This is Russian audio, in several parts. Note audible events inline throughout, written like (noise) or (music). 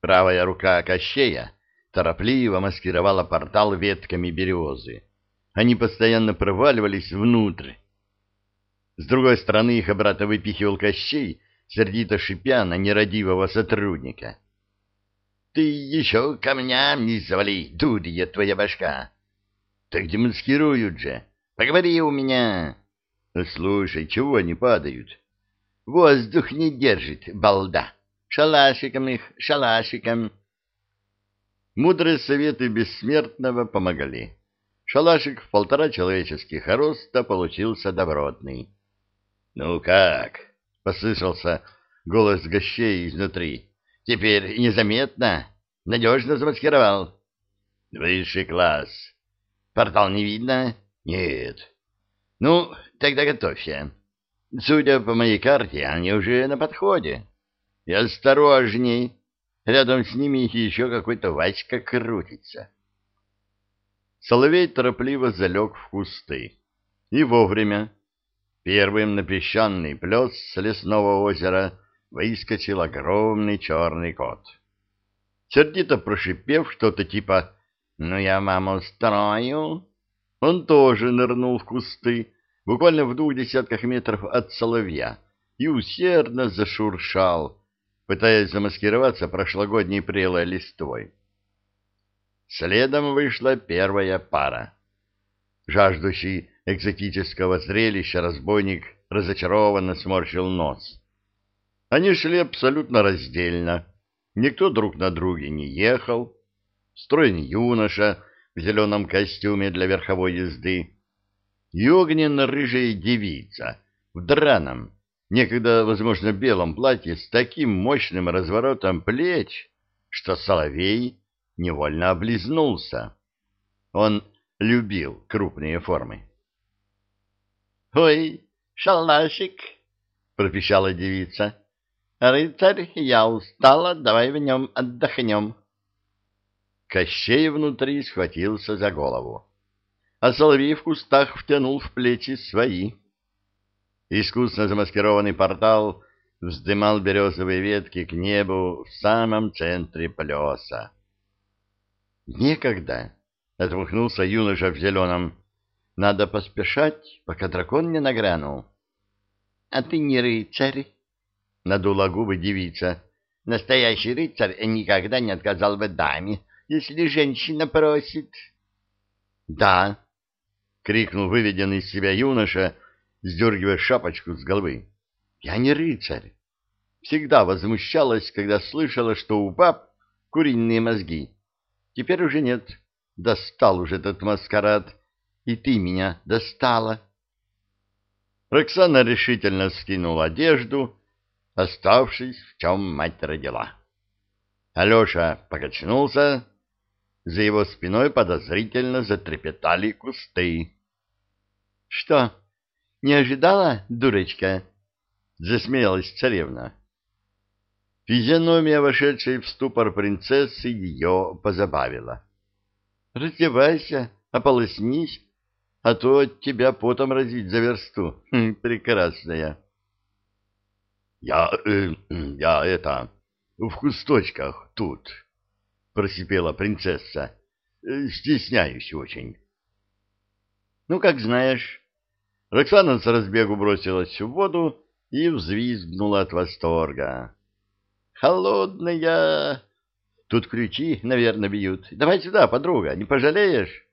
Правая рука Кощея торопливо маскировала портал ветками березы. Они постоянно проваливались внутрь. С другой стороны их обратно выпихивал Кощей, сердито шипя на нерадивого сотрудника. — Ты еще камням не завали, дудья твоя башка! — Так демаскируют же! Поговори у меня! — Слушай, чего они падают? — Воздух не держит, балда! Шалашиком их, шалашиком! Мудрые советы бессмертного помогали. Шалашик в полтора человеческих роста получился добротный. — Ну как? — послышался голос гощей изнутри. — Теперь незаметно? Надежно замаскировал? — Высший класс. — Портал не видно? — Нет. — Ну, тогда готовься. Судя по моей карте, они уже на подходе. И осторожней. Рядом с ними еще какой-то Васька крутится. Соловей торопливо залег в кусты. И вовремя. Первым на песчаный плес с лесного озера выскочил огромный черный кот. Сердито прошипев что-то типа «Ну я маму строю», он тоже нырнул в кусты, буквально в двух десятках метров от соловья, и усердно зашуршал, пытаясь замаскироваться прошлогодней прелой листвой. Следом вышла первая пара. Жаждущий экзотического зрелища разбойник разочарованно сморщил нос. Они шли абсолютно раздельно, никто друг на друге не ехал. Стройный юноша в зеленом костюме для верховой езды и огненно-рыжая девица в драном, некогда, возможно, белом платье с таким мощным разворотом плеч, что Соловей невольно облизнулся. Он любил крупные формы. — Ой, шалашик! — пропищала девица. — Рыцарь, я устала, давай в нем отдохнем. Кощей внутри схватился за голову, а Соловей в кустах втянул в плечи свои. Искусно замаскированный портал вздымал березовые ветки к небу в самом центре плеса. «Некогда!» — отмахнулся юноша в зеленом. «Надо поспешать, пока дракон не нагрянул». «А ты не рыцарь!» — надула губы девица. «Настоящий рыцарь никогда не отказал бы даме, если женщина просит». «Да!» — крикнул выведенный из себя юноша — сдергивая шапочку с головы. «Я не рыцарь. Всегда возмущалась, когда слышала, что у пап куриные мозги. Теперь уже нет. Достал уже этот маскарад. И ты меня достала». Роксана решительно скинула одежду, оставшись, в чем мать родила. Алеша покачнулся, за его спиной подозрительно затрепетали кусты. — Что, не ожидала, дурочка? — засмеялась царевна. Физиономия, вошедшей в ступор принцессы, ее позабавила. — Раздевайся, ополоснись, а то от тебя потом разить за версту. Хм, прекрасная. — Я, э, (clears throat) я это, в кусточках тут, — просипела принцесса. — Стесняюсь очень. — Ну, как знаешь. Роксана с разбегу бросилась в воду и взвизгнула от восторга. «Холодная!» «Тут ключи, наверное, бьют. Давай сюда, подруга, не пожалеешь?»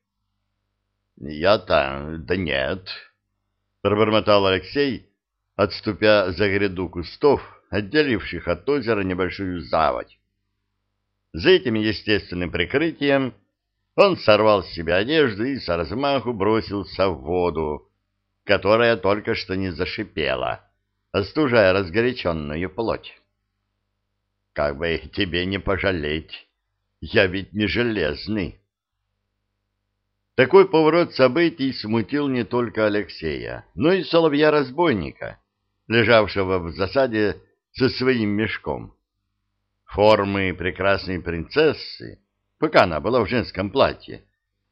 «Я-то... да нет», — пробормотал Алексей, отступя за гряду кустов, отделивших от озера небольшую заводь. За этим естественным прикрытием он сорвал с себя одежду и с размаху бросился в воду, которая только что не зашипела, остужая разгоряченную плоть. Как бы тебе не пожалеть, я ведь не железный. Такой поворот событий смутил не только Алексея, но и соловья-разбойника, лежавшего в засаде со своим мешком. Формы прекрасной принцессы, пока она была в женском платье,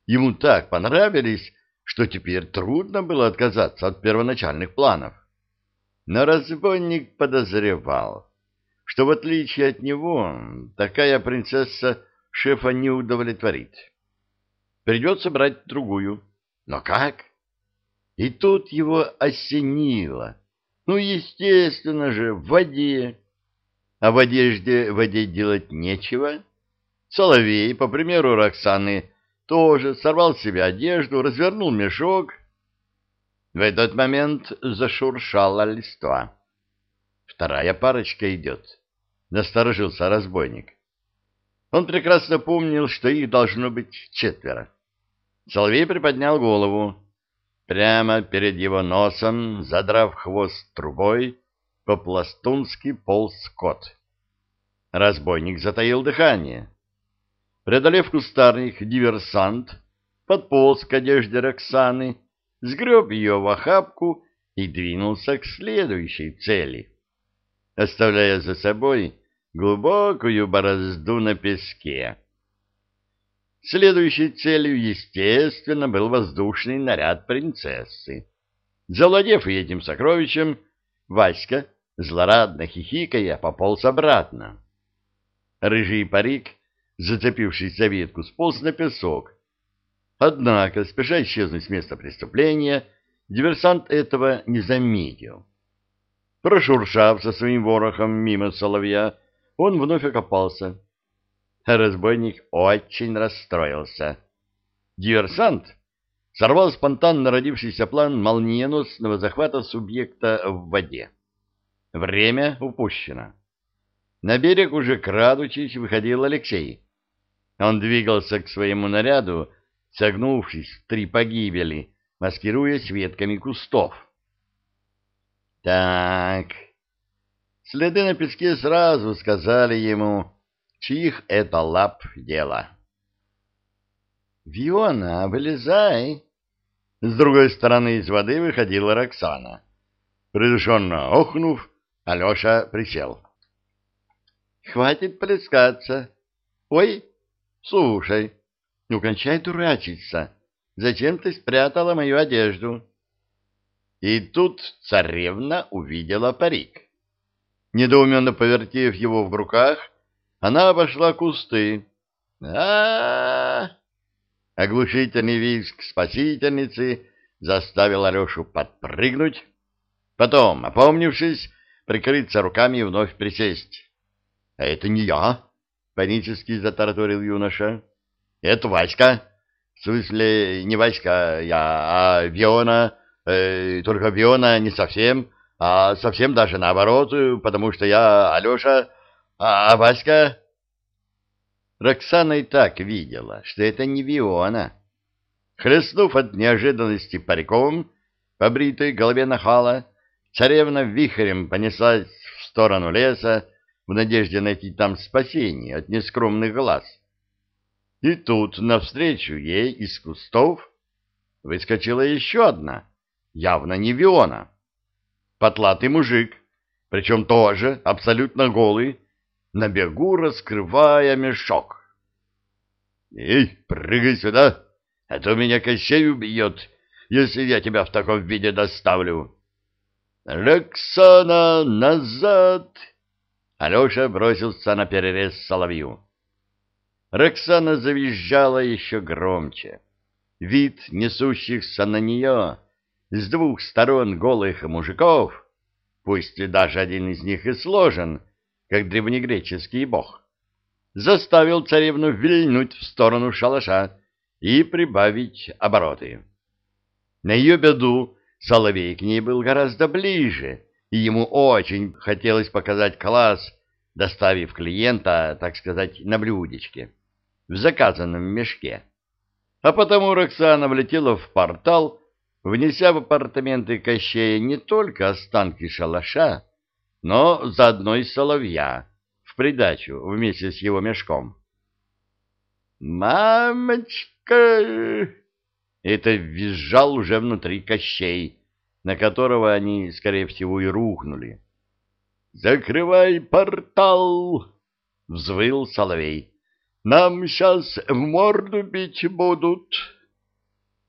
ему так понравились, что теперь трудно было отказаться от первоначальных планов. Но разбойник подозревал. что в отличие от него такая принцесса шефа не удовлетворит. Придется брать другую. Но как? И тут его осенило. Ну, естественно же, в воде. А в одежде в воде делать нечего. Соловей, по примеру Роксаны, тоже сорвал с себя одежду, развернул мешок. В этот момент зашуршала листва. Вторая парочка идет. Насторожился разбойник. Он прекрасно помнил, что их должно быть четверо. Соловей приподнял голову. Прямо перед его носом, задрав хвост трубой, по-пластунски полз кот. Разбойник затаил дыхание. Преодолев кустарник, диверсант подполз к одежде Роксаны, сгреб ее в охапку и двинулся к следующей цели, оставляя за собой глубокую борозду на песке. Следующей целью, естественно, был воздушный наряд принцессы. Завладев этим сокровищем, Васька, злорадно хихикая, пополз обратно. Рыжий парик, зацепившись за ветку, сполз на песок. Однако, спеша исчезнуть с места преступления, диверсант этого не заметил. Прошуршав со своим ворохом мимо соловья, он вновь окопался. Разбойник очень расстроился. Диверсант сорвал спонтанно родившийся план молниеносного захвата субъекта в воде. Время упущено. На берег уже крадучись выходил Алексей. Он двигался к своему наряду, согнувшись в три погибели, маскируясь ветками кустов. Так, следы на песке сразу сказали ему, чьих это лап дело. «Виона, вылезай!» С другой стороны из воды выходила Роксана. Придушенно охнув, Алеша присел. «Хватит плескаться. Ой, слушай, ну кончай дурачиться. Зачем ты спрятала мою одежду?» И тут царевна увидела парик. Недоуменно повертев его в руках, она обошла кусты. а, -а, -а Оглушительный визг спасительницы заставил Алешу подпрыгнуть, потом, опомнившись, прикрыться руками и вновь присесть. — А это не я, — панически затараторил юноша. — Это Васька. В смысле, не Васька, я, а Виона, э, только Виона не совсем, а совсем даже наоборот, потому что я Алеша, а Васька... Роксана и так видела, что это не Виона. Хлестнув от неожиданности париком по бритой голове нахала, царевна вихрем понеслась в сторону леса в надежде найти там спасение от нескромных глаз. И тут навстречу ей из кустов выскочила еще одна, явно не Виона. Потлатый мужик, причем тоже абсолютно голый, на бегу раскрывая мешок. «Эй, прыгай сюда, а то меня Кощей убьет, если я тебя в таком виде доставлю». «Роксана, назад!» Алеша бросился на перерез соловью. Роксана завизжала еще громче. Вид несущихся на нее с двух сторон голых мужиков, пусть даже один из них и сложен, как древнегреческий бог, заставил царевну вильнуть в сторону шалаша и прибавить обороты. На ее беду Соловей к ней был гораздо ближе, и ему очень хотелось показать класс, доставив клиента, так сказать, на блюдечке, в заказанном мешке. А потому Роксана влетела в портал, внеся в апартаменты Кощея не только останки шалаша, но заодно и соловья в придачу вместе с его мешком. «Мамочка!» Это визжал уже внутри Кощей, на которого они, скорее всего, и рухнули. «Закрывай портал!» — взвыл Соловей. «Нам сейчас в морду бить будут!»